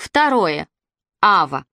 Второе. Ава.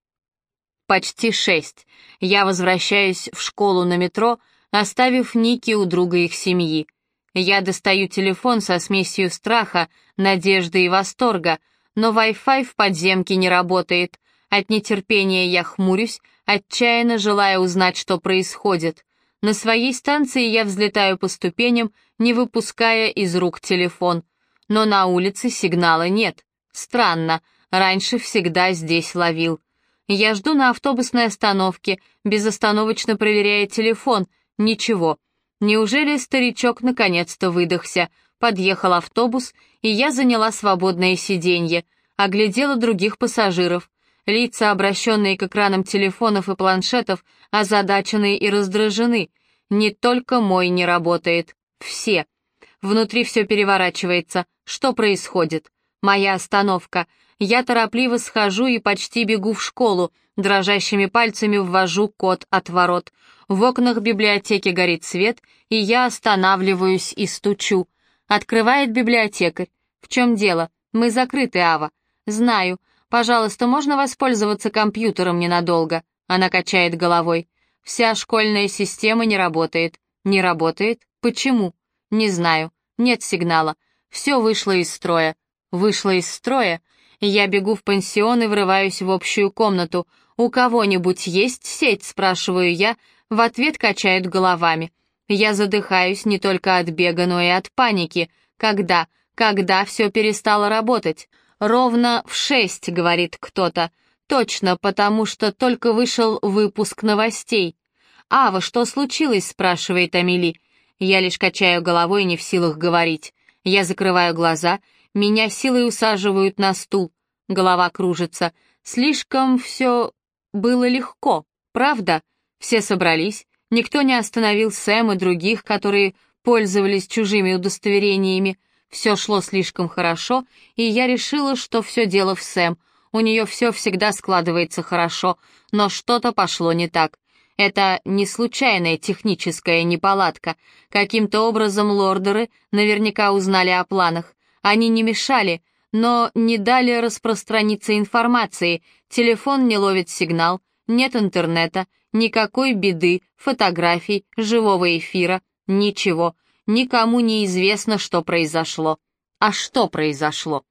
Почти шесть. Я возвращаюсь в школу на метро, оставив Ники у друга их семьи. Я достаю телефон со смесью страха, надежды и восторга, но Wi-Fi в подземке не работает. От нетерпения я хмурюсь, отчаянно желая узнать, что происходит. На своей станции я взлетаю по ступеням, не выпуская из рук телефон. Но на улице сигнала нет. Странно, Раньше всегда здесь ловил. Я жду на автобусной остановке, безостановочно проверяя телефон. Ничего. Неужели старичок наконец-то выдохся? Подъехал автобус, и я заняла свободное сиденье, оглядела других пассажиров. Лица, обращенные к экранам телефонов и планшетов, озадачены и раздражены. Не только мой не работает. Все. Внутри все переворачивается. Что происходит? Моя остановка. Я торопливо схожу и почти бегу в школу, дрожащими пальцами ввожу код от ворот. В окнах библиотеки горит свет, и я останавливаюсь и стучу. Открывает библиотекарь. «В чем дело? Мы закрыты, Ава». «Знаю. Пожалуйста, можно воспользоваться компьютером ненадолго?» Она качает головой. «Вся школьная система не работает». «Не работает? Почему?» «Не знаю. Нет сигнала. Все вышло из строя». «Вышло из строя?» Я бегу в пансион и врываюсь в общую комнату. «У кого-нибудь есть сеть?» — спрашиваю я. В ответ качают головами. Я задыхаюсь не только от бега, но и от паники. Когда? Когда все перестало работать? «Ровно в шесть», — говорит кто-то. «Точно, потому что только вышел выпуск новостей». «Ава, что случилось?» — спрашивает Амели. Я лишь качаю головой, не в силах говорить. Я закрываю глаза — меня силой усаживают на стул. Голова кружится. Слишком все было легко, правда? Все собрались. Никто не остановил Сэм и других, которые пользовались чужими удостоверениями. Все шло слишком хорошо, и я решила, что все дело в Сэм. У нее все всегда складывается хорошо, но что-то пошло не так. Это не случайная техническая неполадка. Каким-то образом лордеры наверняка узнали о планах. Они не мешали, но не дали распространиться информации, телефон не ловит сигнал, нет интернета, никакой беды, фотографий, живого эфира, ничего. Никому не известно, что произошло. А что произошло?